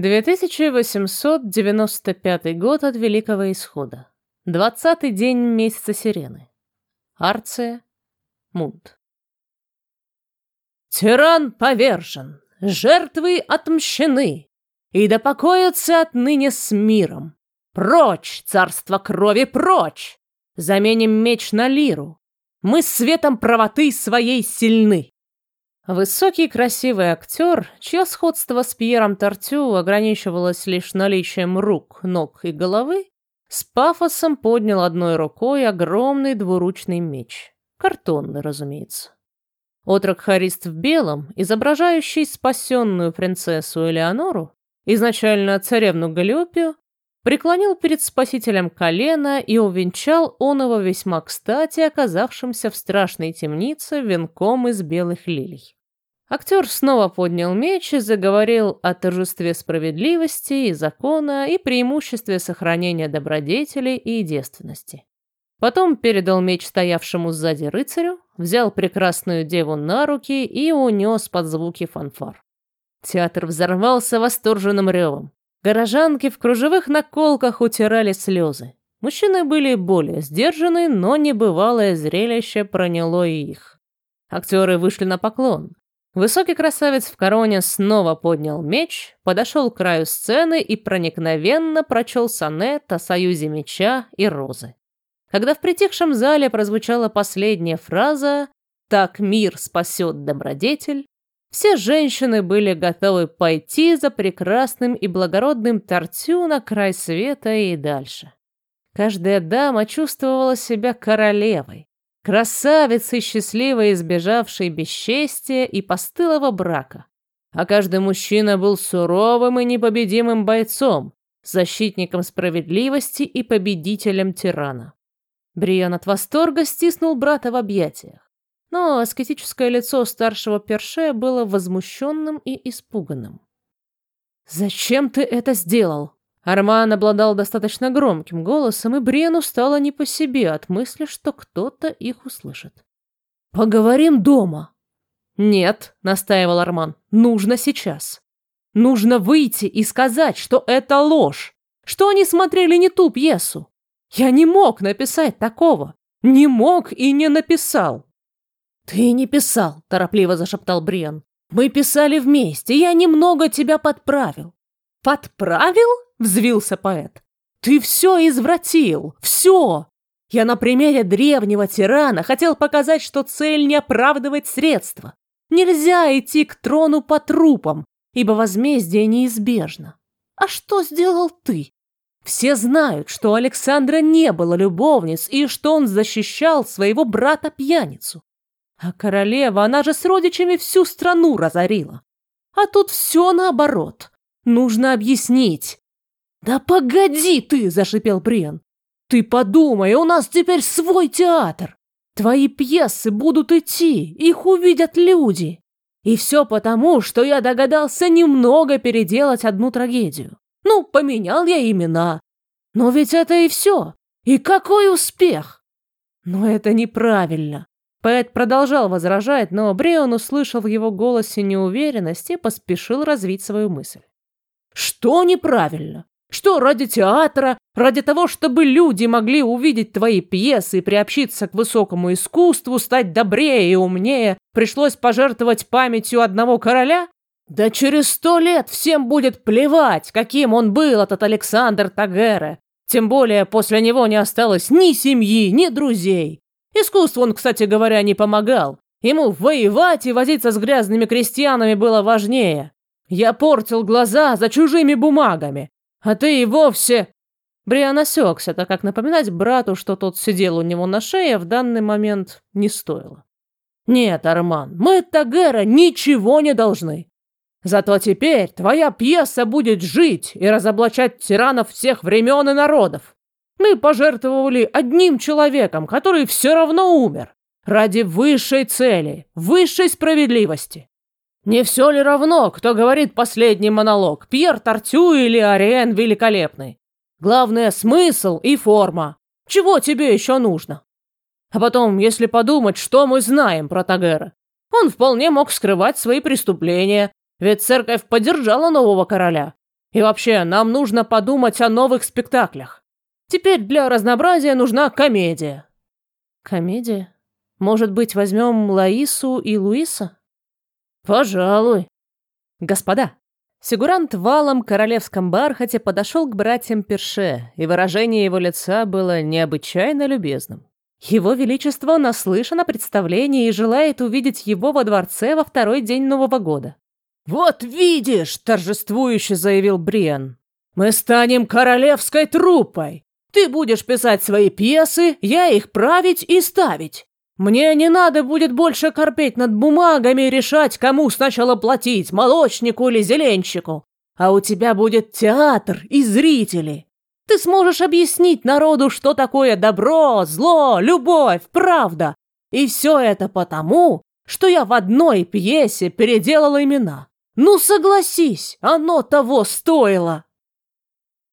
2895 год от Великого Исхода. Двадцатый день месяца Сирены. Арция. Мунт. Тиран повержен, жертвы отмщены, и да покоятся отныне с миром. Прочь, царство крови, прочь! Заменим меч на лиру. Мы светом правоты своей сильны. Высокий красивый актер, чье сходство с Пьером Тортю ограничивалось лишь наличием рук, ног и головы, с пафосом поднял одной рукой огромный двуручный меч. Картонный, разумеется. Отрок Харист в белом, изображающий спасенную принцессу Элеонору, изначально царевну Галиопию, преклонил перед спасителем колено и увенчал он его весьма кстати оказавшимся в страшной темнице венком из белых лилий. Актер снова поднял меч и заговорил о торжестве справедливости и закона и преимуществе сохранения добродетели и девственности. Потом передал меч стоявшему сзади рыцарю, взял прекрасную деву на руки и унес под звуки фанфар. Театр взорвался восторженным ревом. Горожанки в кружевых наколках утирали слезы. Мужчины были более сдержаны, но небывалое зрелище проняло и их. Актеры вышли на поклон. Высокий красавец в короне снова поднял меч, подошел к краю сцены и проникновенно прочел сонет о союзе меча и розы. Когда в притихшем зале прозвучала последняя фраза «Так мир спасет добродетель», все женщины были готовы пойти за прекрасным и благородным Тортю на край света и дальше. Каждая дама чувствовала себя королевой, красавицей, счастливой избежавшей бесчестия и постылого брака. А каждый мужчина был суровым и непобедимым бойцом, защитником справедливости и победителем тирана. Бриан от восторга стиснул брата в объятиях но аскетическое лицо старшего перше было возмущенным и испуганным. «Зачем ты это сделал?» Арман обладал достаточно громким голосом, и Брену стало не по себе от мысли, что кто-то их услышит. «Поговорим дома!» «Нет», — настаивал Арман, — «нужно сейчас. Нужно выйти и сказать, что это ложь, что они смотрели не ту пьесу. Я не мог написать такого. Не мог и не написал. «Ты не писал», — торопливо зашептал Бриан. «Мы писали вместе, я немного тебя подправил». «Подправил?» — взвился поэт. «Ты все извратил, все!» Я на примере древнего тирана хотел показать, что цель не оправдывает средства. Нельзя идти к трону по трупам, ибо возмездие неизбежно. А что сделал ты? Все знают, что Александра не было любовниц и что он защищал своего брата-пьяницу. А королева, она же с родичами всю страну разорила. А тут все наоборот. Нужно объяснить. «Да погоди ты!» – зашипел Брен. «Ты подумай, у нас теперь свой театр. Твои пьесы будут идти, их увидят люди. И все потому, что я догадался немного переделать одну трагедию. Ну, поменял я имена. Но ведь это и все. И какой успех! Но это неправильно. Поэт продолжал возражать, но Бреон услышал в его голосе неуверенность и поспешил развить свою мысль. «Что неправильно? Что ради театра, ради того, чтобы люди могли увидеть твои пьесы и приобщиться к высокому искусству, стать добрее и умнее, пришлось пожертвовать памятью одного короля? Да через сто лет всем будет плевать, каким он был, этот Александр Тагера. Тем более после него не осталось ни семьи, ни друзей. Искусству он, кстати говоря, не помогал. Ему воевать и возиться с грязными крестьянами было важнее. Я портил глаза за чужими бумагами. А ты и вовсе...» Бриан осекся, так как напоминать брату, что тот сидел у него на шее, в данный момент не стоило. «Нет, Арман, мы Тагера ничего не должны. Зато теперь твоя пьеса будет жить и разоблачать тиранов всех времен и народов. Мы пожертвовали одним человеком, который все равно умер. Ради высшей цели, высшей справедливости. Не все ли равно, кто говорит последний монолог, Пьер Тартю или Ариен Великолепный? Главное – смысл и форма. Чего тебе еще нужно? А потом, если подумать, что мы знаем про Тагера, он вполне мог скрывать свои преступления, ведь церковь поддержала нового короля. И вообще, нам нужно подумать о новых спектаклях. Теперь для разнообразия нужна комедия». «Комедия? Может быть, возьмем Лаису и Луиса?» «Пожалуй». «Господа, Сигурант валом королевском бархате подошел к братьям Перше, и выражение его лица было необычайно любезным. Его Величество наслышан о представлении и желает увидеть его во дворце во второй день Нового года. «Вот видишь!» — торжествующе заявил Бриан. «Мы станем королевской труппой! Ты будешь писать свои пьесы, я их править и ставить. Мне не надо будет больше корпеть над бумагами и решать, кому сначала платить, молочнику или зеленщику. А у тебя будет театр и зрители. Ты сможешь объяснить народу, что такое добро, зло, любовь, правда. И все это потому, что я в одной пьесе переделала имена. Ну согласись, оно того стоило.